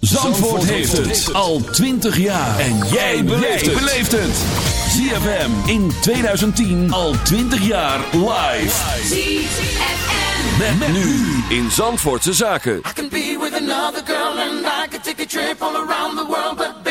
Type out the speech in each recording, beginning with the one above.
Zandvoort heeft het al 20 jaar. En jij beleeft het. ZFM in 2010 al 20 jaar live. ZFM. Met, nu in Zandvoortse Zaken. I can be with another girl and I can take a trip all around the world. But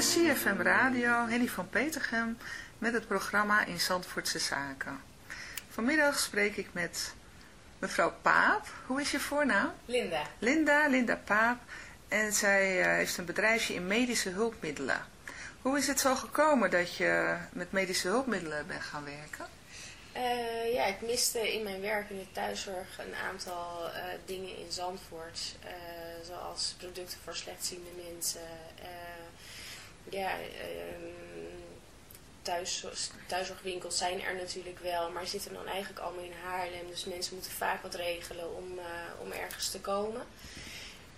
CFM Radio, Henny van Petergem, met het programma In Zandvoortse Zaken. Vanmiddag spreek ik met mevrouw Paap. Hoe is je voornaam? Linda. Linda, Linda Paap. En zij eh, heeft een bedrijfje in medische hulpmiddelen. Hoe is het zo gekomen dat je met medische hulpmiddelen bent gaan werken? Eh, ja, ik miste in mijn werk in de thuiszorg een aantal eh, dingen in Zandvoort. zoals producten voor slechtziende mensen. Ja, ehm, thuis, thuiszorgwinkels zijn er natuurlijk wel, maar zitten dan eigenlijk allemaal in Haarlem. Dus mensen moeten vaak wat regelen om, eh, om ergens te komen.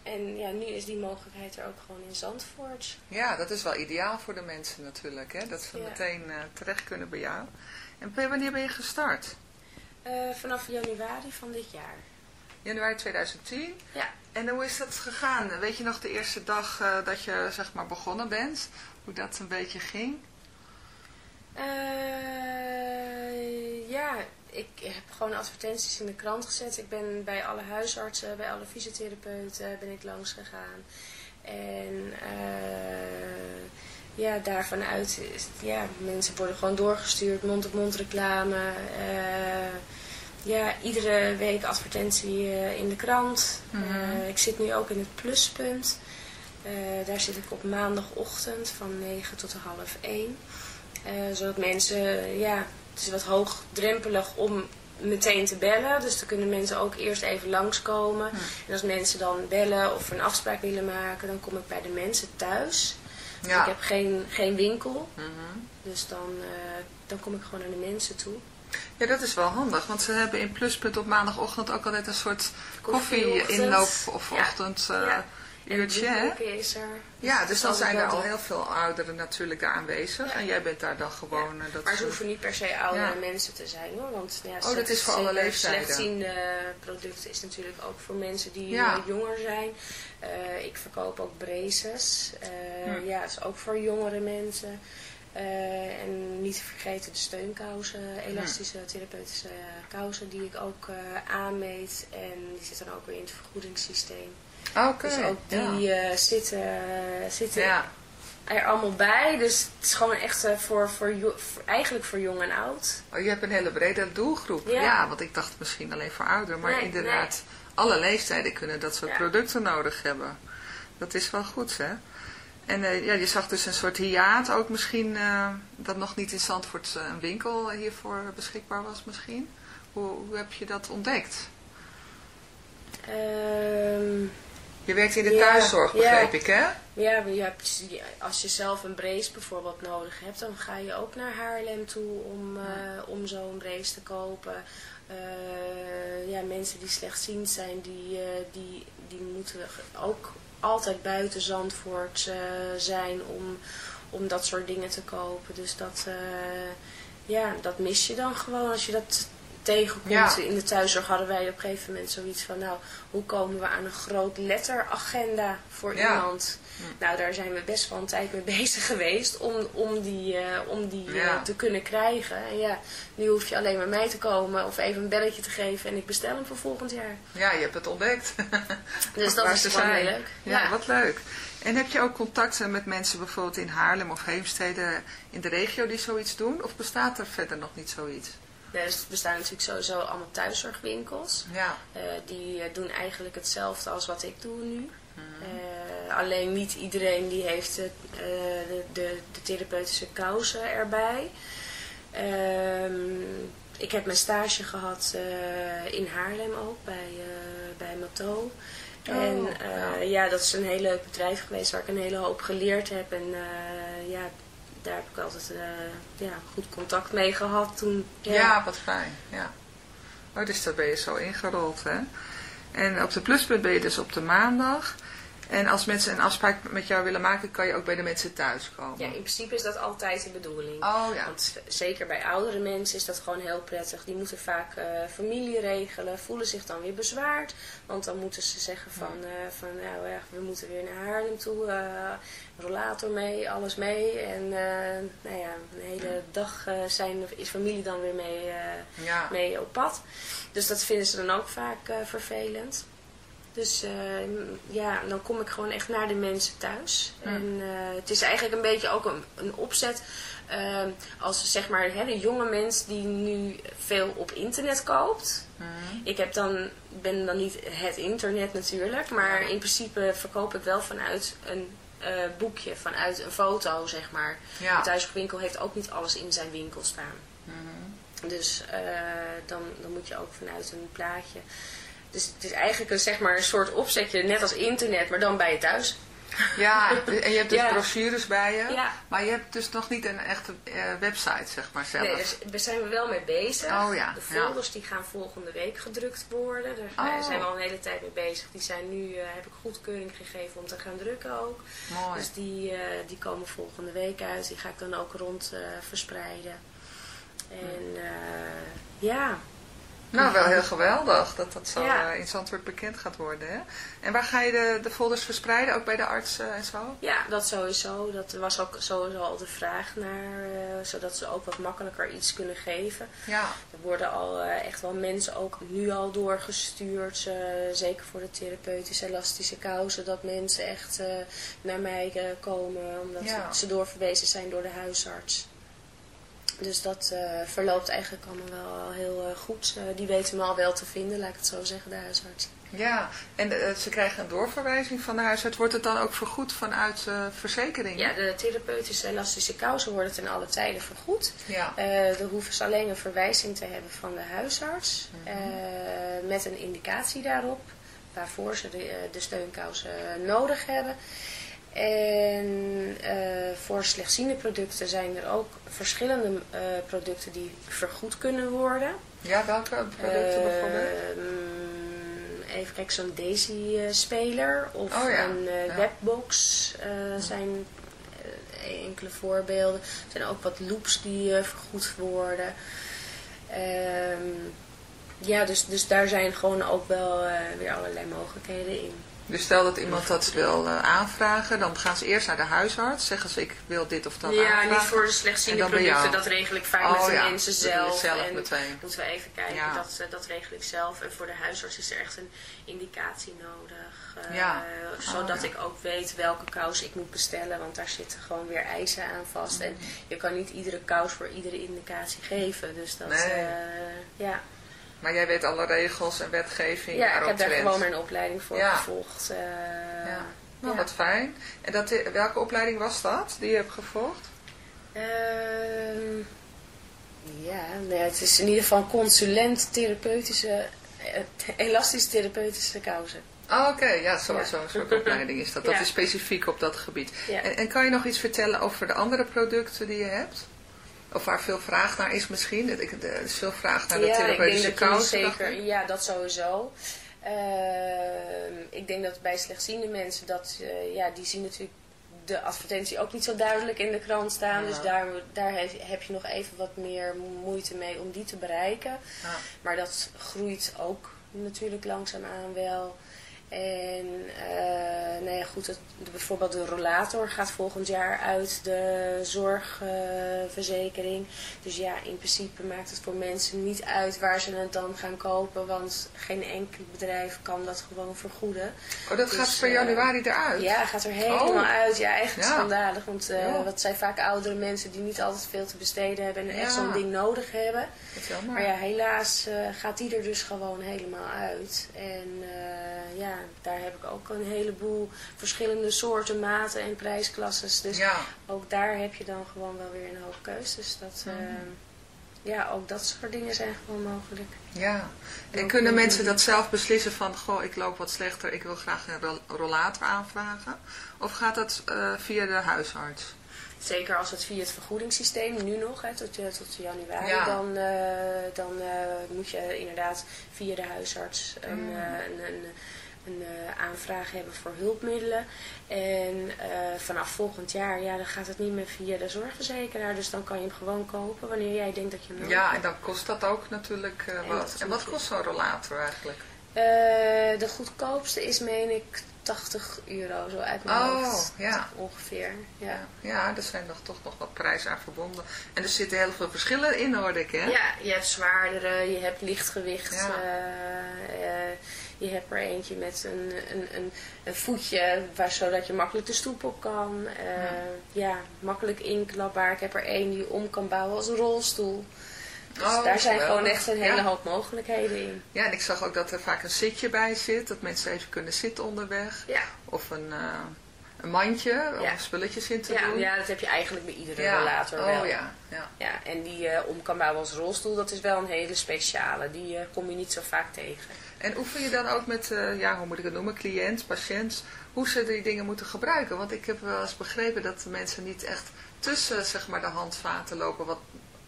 En ja, nu is die mogelijkheid er ook gewoon in Zandvoort. Ja, dat is wel ideaal voor de mensen natuurlijk, hè? dat ze Ja. meteen eh, terecht kunnen bij jou. En wanneer ben je gestart? Eh, vanaf januari van dit jaar. Januari 2010. Ja. En hoe is dat gegaan? Weet je nog de eerste dag eh, dat je zeg maar begonnen bent? Hoe dat een beetje ging? Eh, ja, ik heb gewoon advertenties in de krant gezet. Ik ben bij alle huisartsen, bij alle fysiotherapeuten ben ik langs gegaan. En eh, ja, daarvan uit, ja, mensen worden gewoon doorgestuurd, mond-op-mond reclame. Ja, iedere week advertentie eh, in de krant. Eh, ik zit nu ook in het pluspunt. Eh, daar zit ik op maandagochtend van 9 tot half 1. Eh, zodat mensen, ja, het is wat hoogdrempelig om meteen te bellen. Dus dan kunnen mensen ook eerst even langskomen. En als mensen dan bellen of een afspraak willen maken, dan kom ik bij de mensen thuis. Dus Ja. ik heb geen, geen winkel. Dus dan, dan kom ik gewoon naar de mensen toe. Ja, dat is wel handig, want ze hebben in Pluspunt op maandagochtend ook altijd een soort koffie-inloop of Ja. ochtend eh, Ja. Uurtje. Hè? is er. Ja, dus dan zijn er al heel veel ouderen natuurlijk daar aanwezig. Ja. En jij bent daar dan gewoon... eh, dat Maar ze hoeven niet per se oudere Ja. mensen te zijn hoor. Want nou ja, Oh, dat is voor alle leeftijden. Slechtziende producten is natuurlijk ook voor mensen die eh, jonger zijn. Ik verkoop ook braces. Hm. Ja, dat is ook voor jongere mensen. Eh, en niet te vergeten de steunkousen, elastische therapeutische kousen die ik ook eh, aanmeet. En die zitten dan ook weer in het vergoedingssysteem. Oké, Dus ook die ja. eh, zitten, zitten Ja. er allemaal bij. Dus het is gewoon echt voor, voor, voor- eigenlijk voor jong en oud. Oh, je hebt een hele brede doelgroep. Ja. Ja. want ik dacht misschien alleen voor ouderen. Maar Nee, inderdaad, alle leeftijden kunnen dat soort producten nodig hebben. Dat is wel goed, hè? En eh, ja, je zag dus een soort hiaat ook misschien, eh, dat nog niet in Zandvoort eh, een winkel hiervoor beschikbaar was misschien. Hoe, hoe heb je dat ontdekt? Ehm, Je werkt in de Ja, thuiszorg, ja. begreep ik, hè? ja, je hebt, als je zelf een brace bijvoorbeeld nodig hebt, dan ga je ook naar Haarlem toe om, om zo'n brace te kopen. Ja, mensen die slechtziend zijn, die, die, die moeten ook altijd buiten Zandvoort eh, zijn om, om dat soort dingen te kopen. Dus dat, eh, ja, dat mis je dan gewoon als je dat tegenkomt. Ja. In de thuiszorg hadden wij op een gegeven moment zoiets van, nou, hoe komen we aan een groot letteragenda voor Ja. iemand? Nou, daar zijn we best wel een tijd mee bezig geweest om, om die, eh, om die eh, Ja. te kunnen krijgen. En ja, nu hoef je alleen maar mij te komen of even een belletje te geven en ik bestel hem voor volgend jaar. Ja, je hebt het ontdekt. Dus dat is gewoon heel leuk. Ja, Ja. wat leuk. En heb je ook contacten met mensen bijvoorbeeld in Haarlem of Heemstede in de regio die zoiets doen? Of bestaat er verder nog niet zoiets? Nee, dus er bestaan natuurlijk sowieso allemaal thuiszorgwinkels. Ja. Eh, die doen eigenlijk hetzelfde als wat ik doe nu. Eh, alleen niet iedereen die heeft de, eh, de, de, de therapeutische kousen erbij. Ehm, ik heb mijn stage gehad eh, in Haarlem ook, bij, eh bij Mato. en Oh, eh, ja. dat is een heel leuk bedrijf geweest waar ik een hele hoop geleerd heb. En ja, daar heb ik altijd ja, goed contact mee gehad toen. Ja, wat fijn. Ja. Oh, dus daar ben je zo ingerold, hè? En op de pluspunt ben je dus op de maandag. En als mensen een afspraak met jou willen maken, kan je ook bij de mensen thuis komen. Ja, in principe is dat altijd de bedoeling. Oh ja. Want zeker bij oudere mensen is dat gewoon heel prettig. Die moeten vaak eh, familie regelen, voelen zich dan weer bezwaard. Want dan moeten ze zeggen van, eh, van nou ja, we moeten weer naar Haarlem toe. eh, rollator mee, alles mee. En nou ja, een hele dag zijn, is familie dan weer mee, Ja. mee op pad. Dus dat vinden ze dan ook vaak vervelend. Dus eh, ja, dan kom ik gewoon echt naar de mensen thuis. En eh, het is eigenlijk een beetje ook een, een opzet. eh, als zeg maar hè, de jonge mens die nu veel op internet koopt. Ik heb dan, ben dan niet het internet natuurlijk. Maar in principe verkoop ik wel vanuit een boekje, vanuit een foto zeg maar. Ja. De thuiszorgwinkel heeft ook niet alles in zijn winkel staan. Dus eh, dan, dan moet je ook vanuit een plaatje. Dus het is eigenlijk een, zeg maar, een soort opzetje, net als internet, maar dan bij je thuis. Ja, en je hebt dus Ja. brochures bij je. Ja. Maar je hebt dus nog niet een echte eh, website, zeg maar zelf. Nee, dus daar zijn we wel mee bezig. Oh ja, De folders die gaan volgende week gedrukt worden. Daar Oh. zijn we al een hele tijd mee bezig. Die zijn nu, eh, heb ik goedkeuring gegeven om te gaan drukken ook. Mooi. Dus die, eh, die komen volgende week uit. Die ga ik dan ook rond verspreiden. En eh, ja, Nou, wel heel geweldig dat dat zo Ja. eh, in Zandvoort bekend gaat worden. Hè? En waar ga je de, de folders verspreiden? Ook bij de artsen en zo? Ja, dat sowieso. Dat was ook sowieso al de vraag naar, eh, zodat ze ook wat makkelijker iets kunnen geven. Ja. Er worden al eh, echt wel mensen ook nu al doorgestuurd, eh, zeker voor de therapeutische elastische kousen, dat mensen echt eh, naar mij eh, komen omdat Ja. ze doorverwezen zijn door de huisarts. Dus dat eh, verloopt eigenlijk allemaal wel heel eh, goed. Eh, die weten me al wel te vinden, laat ik het zo zeggen, de huisarts. Ja, en ze krijgen een doorverwijzing van de huisarts. Wordt het dan ook vergoed vanuit verzekeringen? Ja, de therapeutische elastische kousen worden ten alle tijden vergoed. Ja. Dan hoeven ze alleen een verwijzing te hebben van de huisarts. Mhm. met een indicatie daarop. Waarvoor ze de, de steunkousen nodig hebben. En eh, voor slechtziende producten zijn er ook verschillende eh, producten die vergoed kunnen worden. Ja, welke producten bijvoorbeeld? Ehm, even kijken, zo'n Daisy-speler of Oh ja, een eh, ja. webbox eh, zijn eh, enkele voorbeelden. Er zijn ook wat loops die eh, vergoed worden. Ehm, ja, dus, dus daar zijn gewoon ook wel eh, weer allerlei mogelijkheden in. Dus stel dat iemand dat wil eh, aanvragen, dan gaan ze eerst naar de huisarts. Zeggen ze, ik wil dit of dat ja, aanvragen. niet voor de En slechtziende producten, dat regel ik vaak Oh met de ja, mensen zelf. zelf en meteen. moeten we even kijken, Ja. dat, eh, dat regel ik zelf. En voor de huisarts is er echt een indicatie nodig. eh, Ja. Zodat Oh, ik ook weet welke kous ik moet bestellen, want daar zitten gewoon weer eisen aan vast. En Mhm. je kan niet iedere kous voor iedere indicatie geven. Dus dat, Nee. ja. Maar jij weet alle regels en wetgeving ja, ik heb daar gewoon mijn opleiding voor Ja. gevolgd. eh, Ja. Nou, ja. wat fijn. En dat, welke opleiding was dat die je hebt gevolgd? Ehm, ja, nee, het is in ieder geval consulent therapeutische, eh, elastisch therapeutische kousen. Oh, oké. Ja, zo- Ja. zo'n soort opleiding is dat. Dat Ja. is specifiek op dat gebied. Ja. En, en kan je nog iets vertellen over de andere producten die je hebt? Of waar veel vraag naar is misschien? Ik- Er is veel vraag naar de ja, ik denk therapeutische dacht zeker, ja, dat sowieso. Ehm, ik denk dat bij slechtziende mensen, dat, eh, ja, die zien natuurlijk de advertentie ook niet zo duidelijk in de krant staan. Dus daar, daar heb, heb je nog even wat meer moeite mee om die te bereiken. Ja. Maar dat groeit ook natuurlijk langzaamaan wel. En eh, nou ja, goed, bijvoorbeeld de rollator gaat volgend jaar uit de zorgverzekering. dus ja, in principe maakt het voor mensen niet uit waar ze het dan gaan kopen. Want geen enkel bedrijf kan dat gewoon vergoeden. Oh, dat Dus, gaat per eh, januari eruit? Ja, gaat er helemaal Oh. uit. Ja, echt Ja. schandalig. Want eh Ja. dat zijn vaak oudere mensen die niet altijd veel te besteden hebben. En echt zo'n ding nodig hebben. Dat. Maar ja, helaas gaat die er dus gewoon helemaal uit. En ja, daar heb ik ook een heleboel verschillende soorten, maten en prijsklasses. Dus Ja. ook daar heb je dan gewoon wel weer een hoop keus. Dus dat, eh, ja, ook dat soort dingen zijn gewoon mogelijk. Ja, en kunnen mensen dat zelf beslissen van, goh, ik loop wat slechter, ik wil graag een rol- rollator aanvragen? Of gaat dat eh, via de huisarts? Zeker als het via het vergoedingssysteem, nu nog, hè, tot, eh, tot januari, Ja. dan, dan moet je inderdaad via de huisarts een, Mm. een, een, een eh, aanvraag hebben voor hulpmiddelen. En eh, vanaf volgend jaar, ja, dan gaat het niet meer via de zorgverzekeraar. Dus dan kan je hem gewoon kopen wanneer jij denkt dat je hem nodig Ja, hebt. en dan kost dat ook natuurlijk eh, En wat. dat En wat kost zo'n rollator eigenlijk? Eh, de goedkoopste is, meen ik, 80 euro, zo uit mijn Oh, hoofd. ja. Ongeveer, ja. Ja, er zijn nog, toch nog wat prijzen aan verbonden. En er zitten heel veel verschillen in, hoorde ik, hè? Ja, je hebt zwaardere, je hebt lichtgewicht. Ja. eh, eh, Je hebt er eentje met een, een, een, een voetje, waar, zodat je makkelijk de stoep op kan. Eh, ja. makkelijk inklapbaar. Ik heb er één die je om kan bouwen als een rolstoel. Dus Oh, daar zijn gewoon echt een hele Ja. hoop mogelijkheden in. Ja, en ik zag ook dat er vaak een zitje bij zit. Dat mensen even kunnen zitten onderweg. Ja, Of een, eh, een mandje om Ja. spulletjes in te ja, doen. ja, dat heb je eigenlijk bij iedere Ja. rollator oh, wel. ja, ja. Ja, en die eh, om kan bouwen als rolstoel, dat is wel een hele speciale. Die kom je niet zo vaak tegen. En oefen je dan ook met, eh, ja, hoe moet ik het noemen, cliënt, patiënt, hoe ze die dingen moeten gebruiken? Want ik heb wel eens begrepen dat de mensen niet echt tussen, zeg maar, de handvaten lopen, wat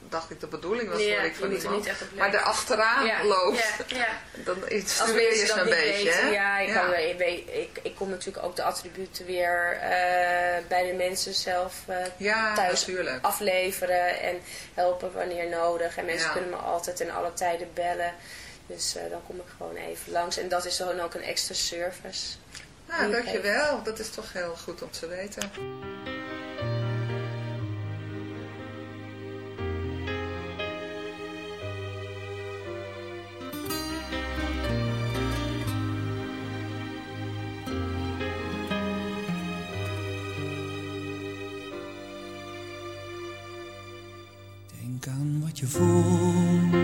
dacht ik de bedoeling was, Ja, ik van er iemand. niet echt op maar letten. erachteraan ja, loopt, Ja, ja. dan instrueer je ze een beetje, weten, ja, ik, Kan, ik, weet- ik, ik kom natuurlijk ook de attributen weer eh, bij de mensen zelf eh, thuis natuurlijk. afleveren en helpen wanneer nodig. En mensen kunnen me altijd in alle tijden bellen. Dus eh, dan kom ik gewoon even langs. En dat is dan ook een extra service. Nou, dankjewel. Dat is toch heel goed om te weten. Denk aan wat je voelt.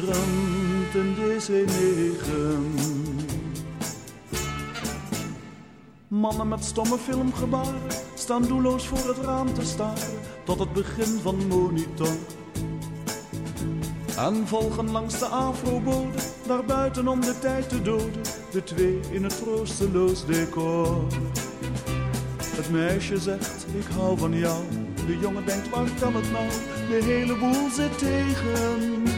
gierend een DC-9. Mannen met stomme filmgebaren staan doelloos voor het raam te staren tot het begin van monitor. En volgen langs de afrobode, daar buiten om de tijd te doden, de twee in het troosteloos decor. Het meisje zegt, ik hou van jou. De jongen denkt, waar kan het nou? De hele boel zit tegen.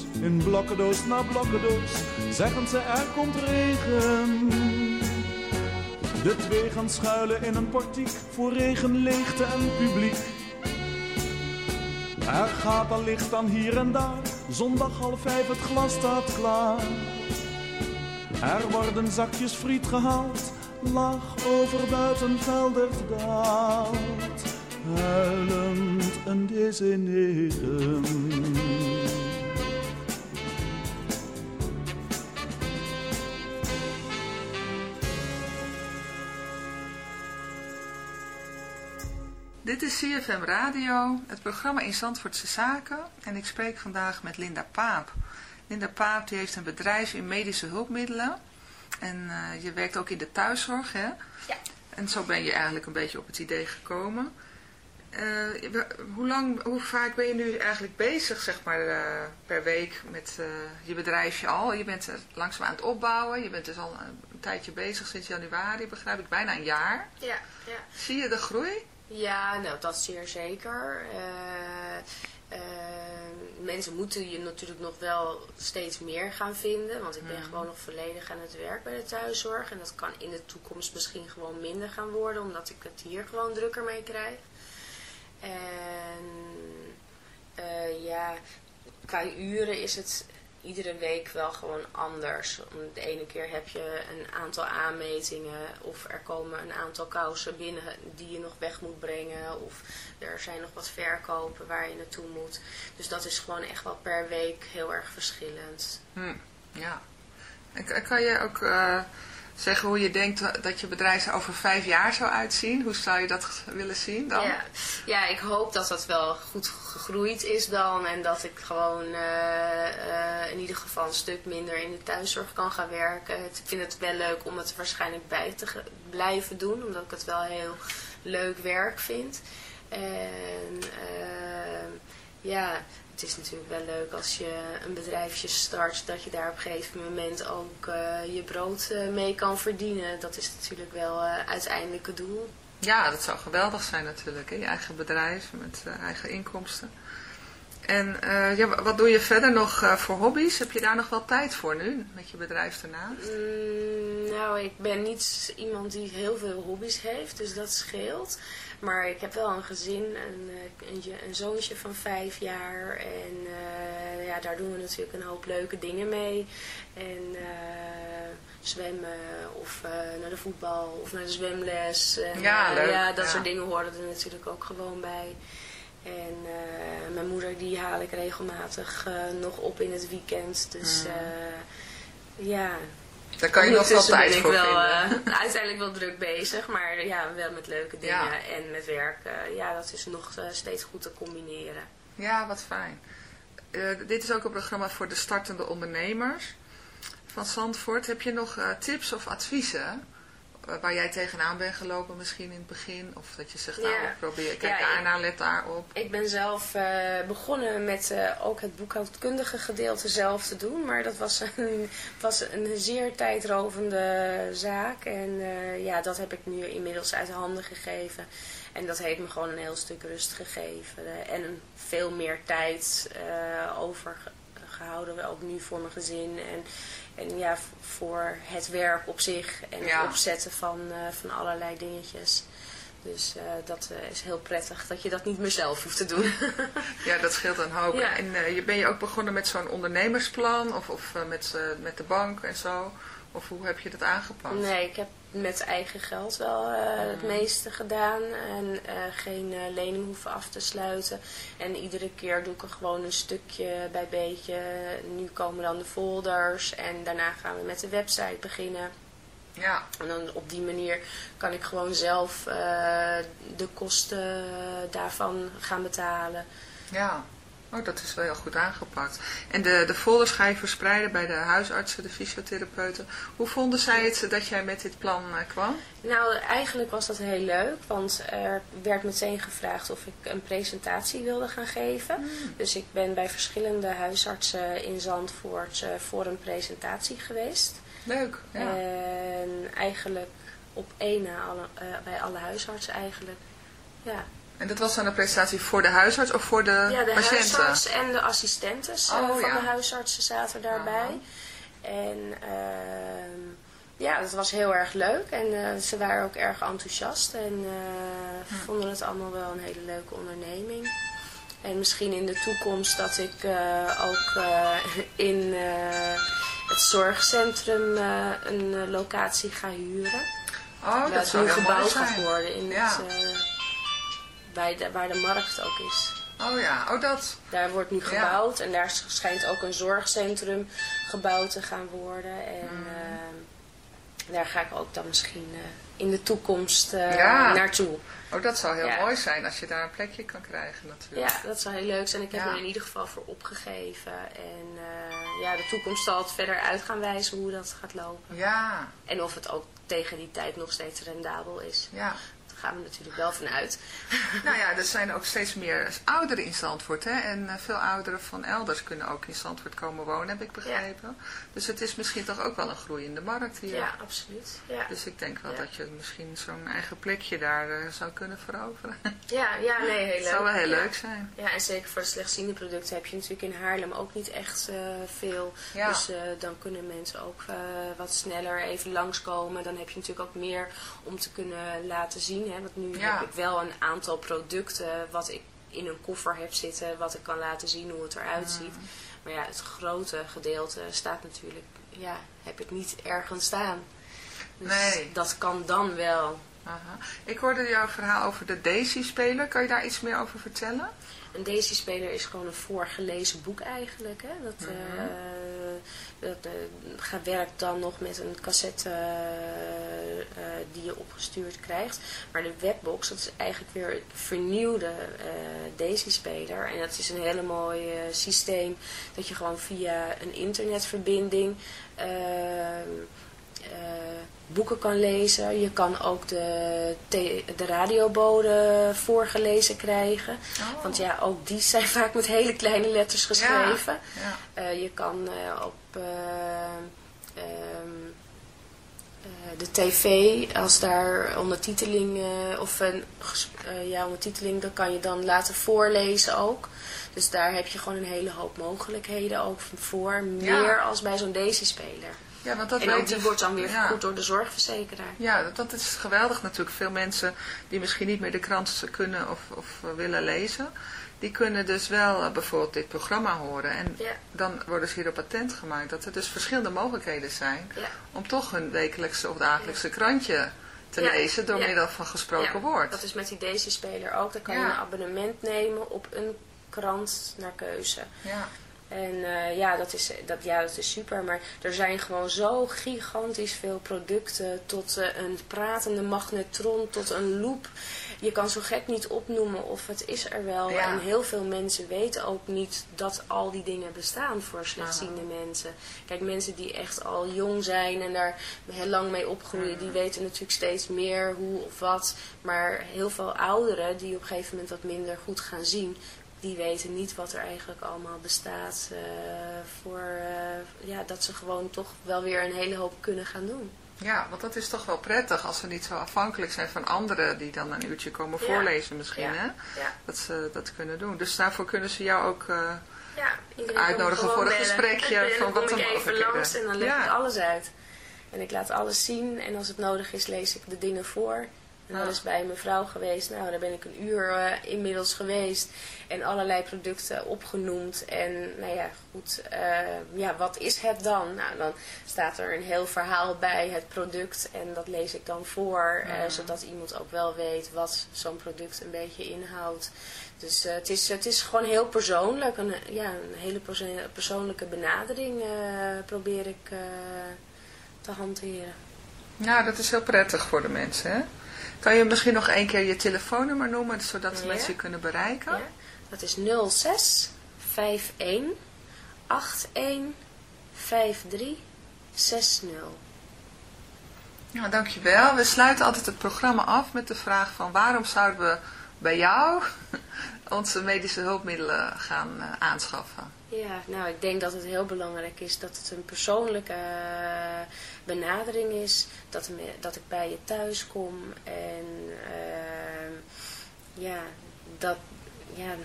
in blokkendoos na blokkendoos, zeggen ze er komt regen. De twee gaan schuilen in een portiek voor regen, leegte en publiek. Er gaat al licht aan hier en daar, zondag half vijf het glas staat klaar. Er worden zakjes friet gehaald, lach over buitenveldert daalt. Huilend een desineren. Dit is CFM Radio, het programma in Zandvoortse Zaken. En ik spreek vandaag met Linda Paap. Linda Paap die heeft een bedrijf in medische hulpmiddelen. En eh, je werkt ook in de thuiszorg, hè? Ja. En zo ben je eigenlijk een beetje op het idee gekomen. Eh, hoe, lang, hoe vaak ben je nu eigenlijk bezig, zeg maar, eh, per week met je bedrijfje al? Je bent er langzaam aan het opbouwen. Je bent dus al een tijdje bezig sinds januari, begrijp ik. Bijna een jaar. Ja, ja. Zie je de groei? Ja, nou dat zeer zeker. Eh, eh, mensen moeten je natuurlijk nog wel steeds meer gaan vinden. Want ik ben gewoon nog volledig aan het werk bij de thuiszorg. En dat kan in de toekomst misschien gewoon minder gaan worden. Omdat ik het hier gewoon drukker mee krijg. En eh, ja, qua uren is het iedere week wel gewoon anders. De ene keer heb je een aantal aanmetingen of er komen een aantal kousen binnen die je nog weg moet brengen. Of er zijn nog wat verkopen waar je naartoe moet. Dus dat is gewoon echt wel per week heel erg verschillend. Hm, ja. Kan je ook eh, zeggen hoe je denkt dat je bedrijf er over vijf jaar zou uitzien? Hoe zou je dat willen zien dan? Ja. ja, ik hoop dat dat wel goed gegroeid is dan. En dat ik gewoon eh, eh, in ieder geval een stuk minder in de thuiszorg kan gaan werken. Ik vind het wel leuk om het waarschijnlijk bij te blijven doen. Omdat ik het wel heel leuk werk vind. En eh, ja, het is natuurlijk wel leuk als je een bedrijfje start. Dat je daar op een gegeven moment ook eh, je brood eh, mee kan verdienen. Dat is natuurlijk wel eh uiteindelijk het doel. Ja, dat zou geweldig zijn natuurlijk. Hè? Je eigen bedrijf met eigen inkomsten. En ja, wa- wat doe je verder nog voor hobby's? Heb je daar nog wel tijd voor nu, met je bedrijf ernaast? Mm, nou, ik ben niet iemand die heel veel hobby's heeft, dus dat scheelt. Maar ik heb wel een gezin, een, eh, een, je- een zoontje van vijf jaar. En eh, ja, daar doen we natuurlijk een hoop leuke dingen mee. En eh, zwemmen of eh, naar de voetbal of naar de zwemles. En, Ja, eh, leuk, ja, dat ja. soort dingen horen er natuurlijk ook gewoon bij. En eh, mijn moeder die haal ik regelmatig eh, nog op in het weekend. Dus eh, ja, Daar kan je nog wel tijd voor wel, vinden. eh, uiteindelijk wel druk bezig, maar ja, wel met leuke dingen Ja. en met werk. eh, ja, dat is nog eh, steeds goed te combineren. Ja, wat fijn. Dit is ook een programma voor de startende ondernemers van Zandvoort. Heb je nog tips of adviezen waar jij tegenaan bent gelopen misschien in het begin? Of dat je zegt, nou, Ja. probeer, kijk Ja, daarna, let daarop. Ik ben zelf eh, begonnen met eh, ook het boekhoudkundige gedeelte zelf te doen, maar dat was een, was een zeer tijdrovende zaak. En eh, ja, dat heb ik nu inmiddels uit handen gegeven. En dat heeft me gewoon een heel stuk rust gegeven. eh, en veel meer tijd eh overgehouden, ook nu voor mijn gezin. En, en ja, voor het werk op zich en Ja. het opzetten van, eh, van allerlei dingetjes. Dus eh, dat eh, is heel prettig dat je dat niet meer zelf hoeft te doen. Ja, dat scheelt een hoop. Ja. En je ben je ook begonnen met zo'n ondernemersplan of, of met, met de bank en zo? Of hoe heb je dat aangepakt? nee, ik heb met eigen geld wel eh, het meeste gedaan. En eh, geen eh, lening hoeven af te sluiten. En iedere keer doe ik er gewoon een stukje bij beetje. Nu komen dan de folders en daarna gaan we met de website beginnen. Ja, En dan op die manier kan ik gewoon zelf de kosten daarvan gaan betalen. ja. Oh, dat is wel heel goed aangepakt. En de, de folders ga je verspreiden bij de huisartsen, de fysiotherapeuten. Hoe vonden zij het dat jij met dit plan eh, kwam? Nou, eigenlijk was dat heel leuk, want er werd meteen gevraagd of ik een presentatie wilde gaan geven. Dus ik ben bij verschillende huisartsen in Zandvoort eh, voor een presentatie geweest. Leuk, ja. En eigenlijk op één na alle, eh, bij alle huisartsen eigenlijk. Ja, En dat was dan een presentatie voor de huisarts of voor de, ja de patiënten? huisarts en de assistentes eh, Oh, van ja. de huisartsen zaten daarbij. En ehm, ja, dat was heel erg leuk. En eh, ze waren ook erg enthousiast en eh, Hm. vonden het allemaal wel een hele leuke onderneming. En misschien in de toekomst dat ik ook in het zorgcentrum een locatie ga huren. Oh, dat het zou heel mooi gebouwd gaat zijn. worden in Ja. het, bij de, waar de markt ook is. Oh ja, oh dat. Daar wordt nu Ja. gebouwd en daar schijnt ook een zorgcentrum gebouwd te gaan worden. En Mm. eh, daar ga ik ook dan misschien eh, in de toekomst Ja. naartoe. Oh, dat zou heel Ja. mooi zijn als je daar een plekje kan krijgen natuurlijk. Ja, dat zou heel leuk zijn. Ik heb er in ieder geval voor opgegeven. En ja, de toekomst zal het verder uit gaan wijzen hoe dat gaat lopen. Ja, En of het ook tegen die tijd nog steeds rendabel is. ja. Gaan we natuurlijk wel van uit. Nou ja, er zijn ook steeds meer ouderen in Zandvoort. Hè? En eh, veel ouderen van elders kunnen ook in Zandvoort komen wonen, heb ik begrepen. Dus het is misschien toch ook wel een groeiende markt hier. Ja, absoluut. Ja. Dus ik denk wel Ja. dat je misschien zo'n eigen plekje daar eh, zou kunnen veroveren. Ja, ja, nee, heel Het leuk. zou wel heel leuk zijn. Ja, en zeker voor de slechtziende producten heb je natuurlijk in Haarlem ook niet echt eh, veel. Ja. Dus dan kunnen mensen ook wat sneller even langskomen. Dan heb je natuurlijk ook meer om te kunnen laten zien. Hè? Want nu Ja. heb ik wel een aantal producten wat ik in een koffer heb zitten. Wat ik kan laten zien hoe het eruit Mm. ziet. Maar ja, het grote gedeelte staat natuurlijk, ja, heb ik niet ergens staan. Dus Nee. dat kan dan wel. Aha. Ik hoorde jouw verhaal over de Daisy-speler. Kan je daar iets meer over vertellen? Een Daisy-speler is gewoon een voorgelezen boek eigenlijk. Hè? Dat, dat gaat- werkt dan nog met een cassette eh, die je opgestuurd krijgt. Maar de webbox, dat is eigenlijk weer een vernieuwde Daisy-speler. En dat is een hele mooi systeem dat je gewoon via een internetverbinding... eh, boeken kan lezen. Je kan ook de, de radioboden voorgelezen krijgen. Oh. Want ja, ook die zijn vaak met hele kleine letters geschreven. Ja. Eh, je kan eh, op eh, ehm, eh, de tv, als daar ondertiteling eh, of een eh, ja, ondertiteling, dan kan je dan laten voorlezen ook. Dus daar heb je gewoon een hele hoop mogelijkheden ook voor. Meer Ja. als bij zo'n Daisy-speler. Ja, want dat En ook die wordt dan weer ja. vergoed door de zorgverzekeraar. Ja, dat, dat is geweldig natuurlijk. Veel mensen die misschien niet meer de krant kunnen of, of willen lezen, die kunnen dus wel eh, bijvoorbeeld dit programma horen. En Ja. dan worden ze hierop attent gemaakt dat er dus verschillende mogelijkheden zijn Ja. om toch hun wekelijkse of dagelijkse krantje te lezen door middel van gesproken Ja, woord. Dat is met die Daisy-speler ook. Dan kan je een abonnement nemen op een krant naar keuze. Ja. En eh, ja, dat is, dat, ja, dat is super. Maar er zijn gewoon zo gigantisch veel producten. Tot eh, een pratende magnetron, tot een loop. Je kan zo gek niet opnoemen of het is er wel. Ja. En heel veel mensen weten ook niet dat al die dingen bestaan voor slechtziende mensen. Kijk, mensen die echt al jong zijn en daar heel lang mee opgroeien, die weten natuurlijk steeds meer hoe of wat. Maar heel veel ouderen die op een gegeven moment wat minder goed gaan zien, die weten niet wat er eigenlijk allemaal bestaat. eh, voor eh, ja, dat ze gewoon toch wel weer een hele hoop kunnen gaan doen. ja, want dat is toch wel prettig als ze niet zo afhankelijk zijn van anderen die dan een uurtje komen Ja. voorlezen misschien. Ja. Hè? Ja. Dat ze dat kunnen doen. Dus daarvoor kunnen ze jou ook... eh, Uitnodigen voor een gesprekje En van dan wat kom ik even langs en dan leg ik alles uit. En ik laat alles zien en als het nodig is lees ik de dingen voor. En dat Ah. is bij een mevrouw geweest. Nou, daar ben ik een uur eh, inmiddels geweest. En allerlei producten opgenoemd. En nou ja, goed. eh, ja, wat is het dan? Nou, dan staat er een heel verhaal bij het product. En dat lees ik dan voor. eh, zodat iemand ook wel weet wat zo'n product een beetje inhoudt. Dus het, is, het is gewoon heel persoonlijk. Een, ja, een hele perso- persoonlijke benadering probeer ik te hanteren. Ja, dat is heel prettig voor de mensen. Hè? Kan je misschien nog één keer je telefoonnummer noemen, zodat Ja. mensen je kunnen bereiken? Ja? Dat is 06 51 81 53 60. Ja, dankjewel. We sluiten altijd het programma af met de vraag van waarom zouden we bij jou onze medische hulpmiddelen gaan eh, aanschaffen? Ja, nou ik denk dat het heel belangrijk is dat het een persoonlijke eh, benadering is. Dat, dat ik bij je thuis kom en ehm, ja, dat, ja,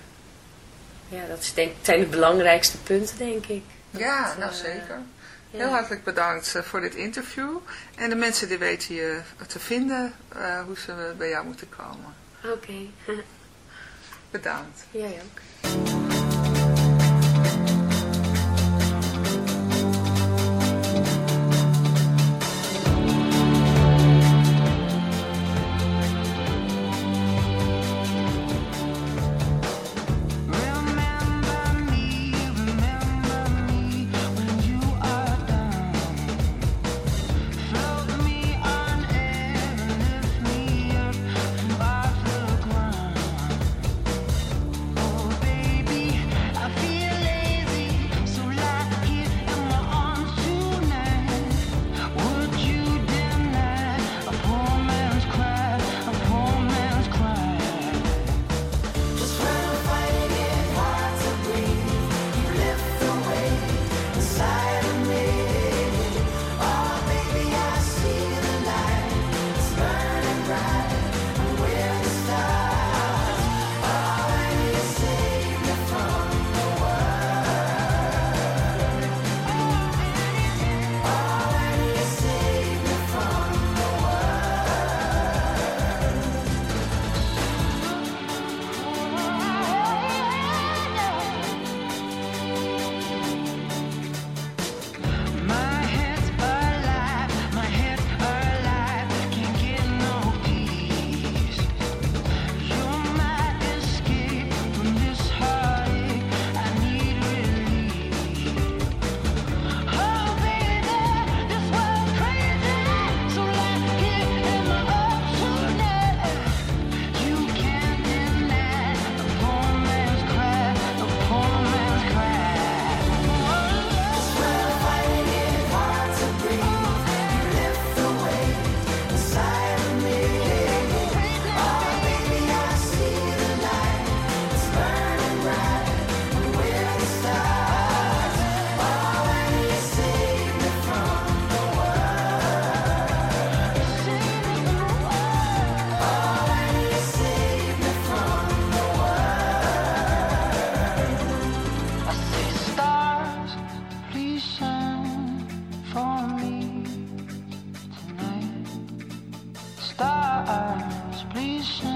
ja, dat is denk, zijn de belangrijkste punten denk ik. Dat Ja, het, nou eh, zeker. ja. Heel hartelijk bedankt eh, voor dit interview. En de mensen die weten je te vinden, eh, hoe ze bij jou moeten komen. Oké. Bedankt. Jij ook. Thank you. Dit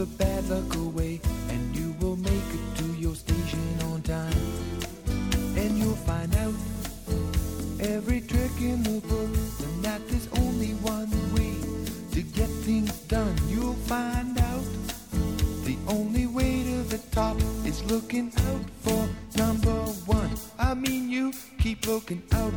the bad luck away, and you will make it to your station on time. And you'll find out every trick in the book, and that there's only one way to get things done. You'll find out the only way to the top is looking out for number one. I mean, you keep looking out.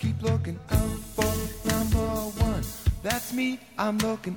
keep looking out for number one. That's me, I'm looking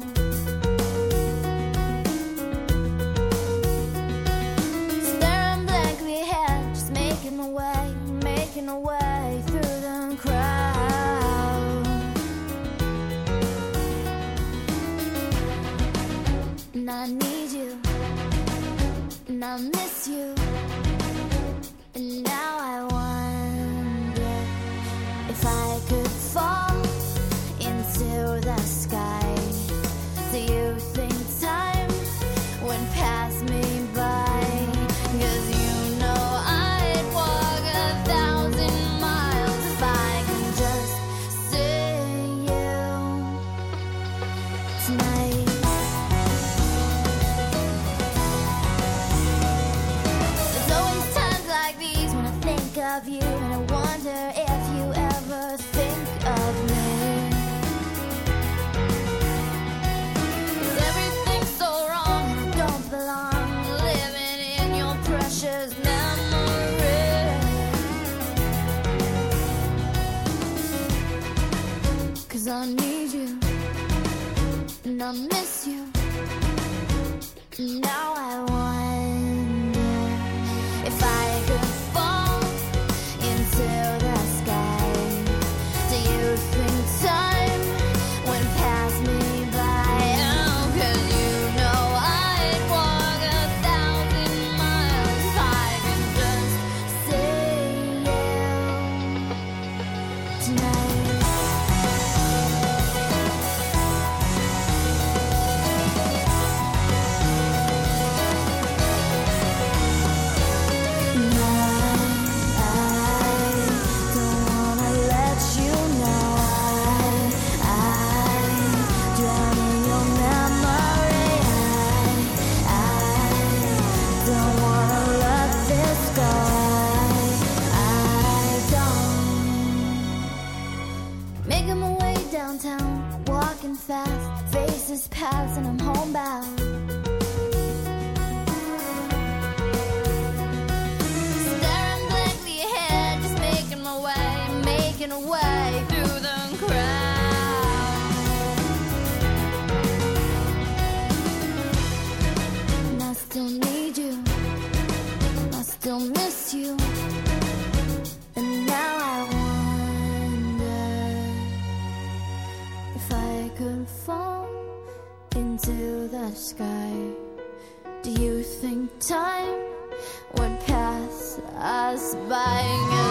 Still miss you. And now I wonder if I could fall into the sky. Do you think time would pass us by?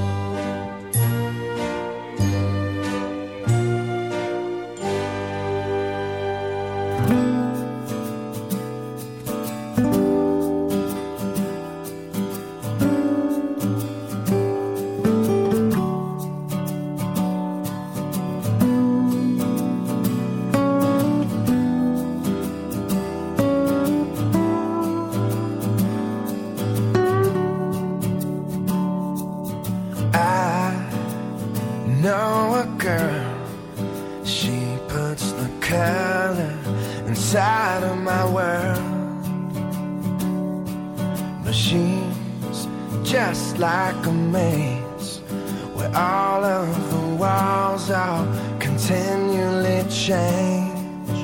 Puts the color inside of my world. Machines just like a maze where all of the walls are continually change.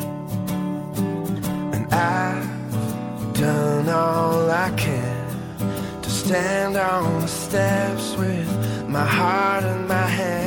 And I've done all I can to stand on the steps with my heart in my hand.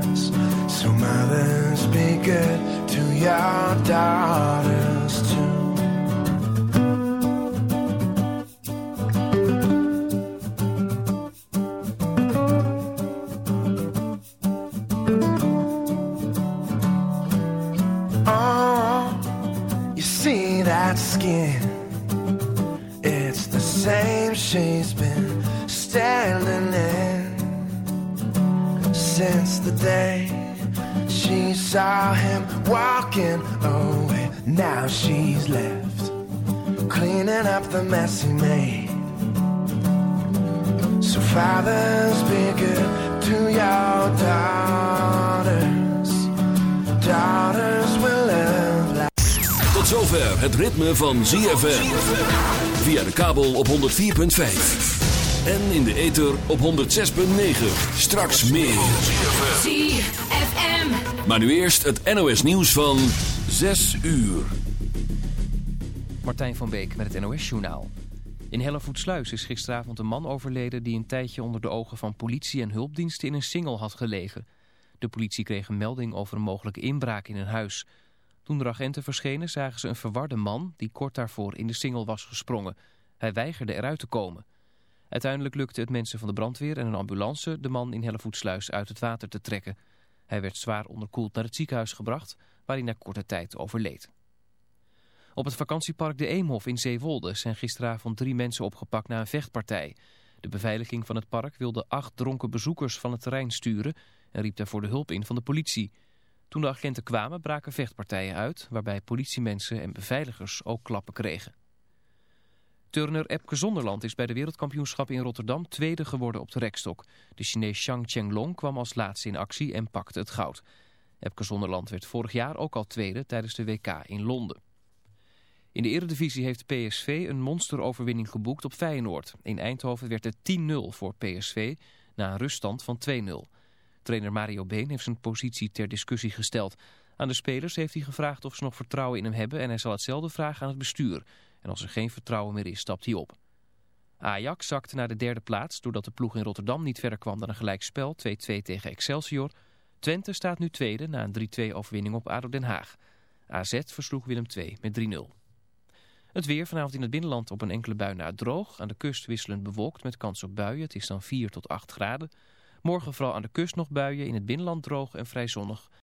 So mothers be good to your daughters too. Walking away. Now she's left cleaning up the mess he made. So fathers, be good to your daughters. Daughters will love like. Tot zover het ritme van ZFM. Via de kabel op 104.5. En in de ether op 106.9. Straks meer. ZFM. Maar nu eerst het NOS nieuws van 6 uur. Martijn van Beek met het NOS-journaal. In Hellevoetsluis is gisteravond een man overleden... die een tijdje onder de ogen van politie en hulpdiensten in een singel had gelegen. De politie kreeg een melding over een mogelijke inbraak in een huis. Toen de agenten verschenen zagen ze een verwarde man... die kort daarvoor in de singel was gesprongen. Hij weigerde eruit te komen. Uiteindelijk lukte het mensen van de brandweer en een ambulance... de man in Hellevoetsluis uit het water te trekken. Hij werd zwaar onderkoeld naar het ziekenhuis gebracht... waar hij na korte tijd overleed. Op het vakantiepark De Eemhof in Zeewolde zijn gisteravond drie mensen opgepakt na een vechtpartij. De beveiliging van het park wilde acht dronken bezoekers van het terrein sturen en riep daarvoor de hulp in van de politie. Toen de agenten kwamen braken vechtpartijen uit waarbij politiemensen en beveiligers ook klappen kregen. Turner Epke Zonderland is bij de wereldkampioenschap in Rotterdam tweede geworden op de rekstok. De Chinees Zhang Chenglong kwam als laatste in actie en pakte het goud. Epke Zonderland werd vorig jaar ook al tweede tijdens de WK in Londen. In de eredivisie heeft PSV een monsteroverwinning geboekt op Feyenoord. In Eindhoven werd het 10-0 voor PSV na een ruststand van 2-0. Trainer Mario Been heeft zijn positie ter discussie gesteld. Aan de spelers heeft hij gevraagd of ze nog vertrouwen in hem hebben... en hij zal hetzelfde vragen aan het bestuur. En als er geen vertrouwen meer is, stapt hij op. Ajax zakte naar de derde plaats doordat de ploeg in Rotterdam niet verder kwam dan een gelijkspel 2-2 tegen Excelsior. Twente staat nu tweede na een 3-2 overwinning op ADO Den Haag. AZ versloeg Willem II met 3-0. Het weer vanavond in het binnenland op een enkele bui na droog. Aan de kust wisselend bewolkt met kans op buien. Het is dan 4 tot 8 graden. Morgen vooral aan de kust nog buien. In het binnenland droog en vrij zonnig.